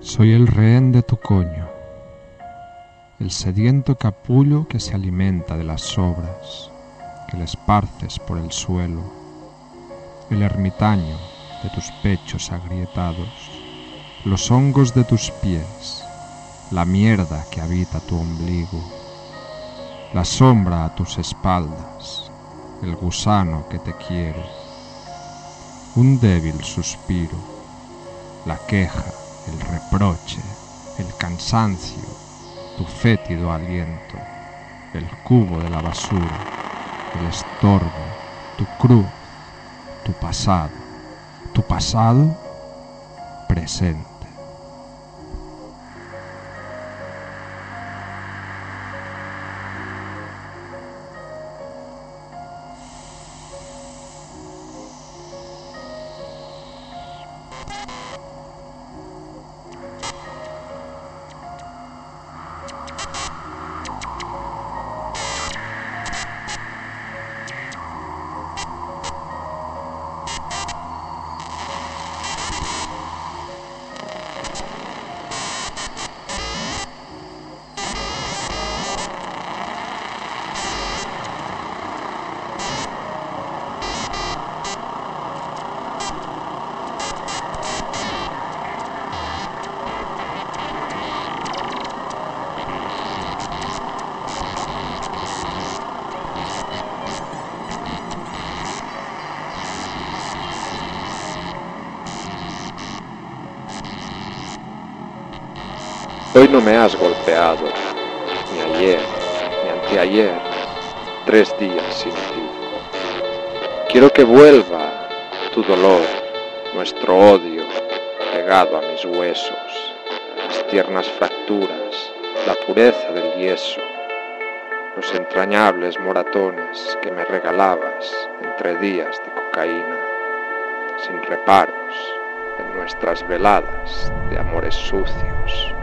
Soy el rehén de tu coño, el sediento capullo que se alimenta de las sobras que le esparces por el suelo, el ermitaño de tus pechos agrietados, los hongos de tus pies, la mierda que habita tu ombligo, la sombra a tus espaldas, el gusano que te quiere, un débil suspiro, la queja, el reproche, el cansancio, tu fétido aliento, el cubo de la basura, el estorbo, tu cruz, tu pasado, tu pasado presente. Hoy no me has golpeado, ni ayer, ni anteayer, tres días sin ti. Quiero que vuelva tu dolor, nuestro odio, pegado a mis huesos, las tiernas fracturas, la pureza del yeso, los entrañables moratones que me regalabas entre días de cocaína, sin reparos en nuestras veladas de amores sucios.